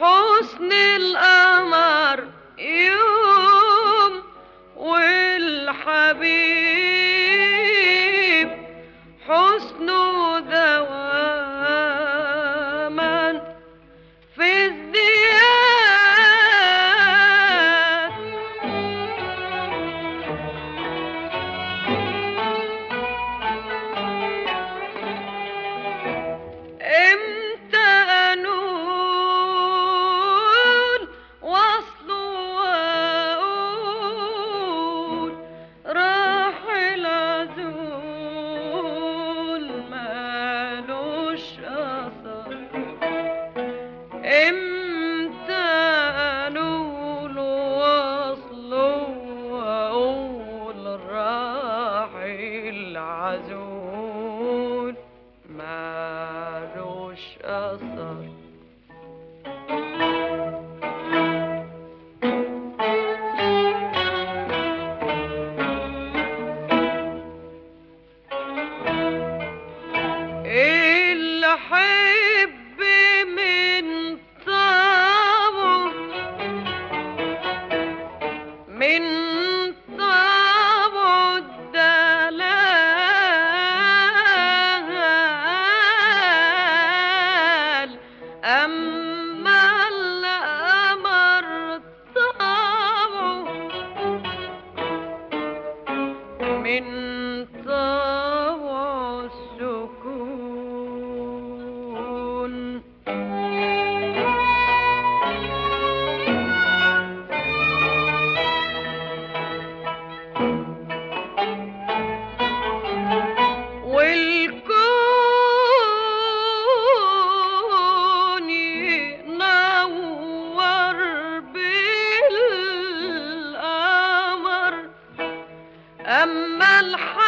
حسن القمر امتى أما الحق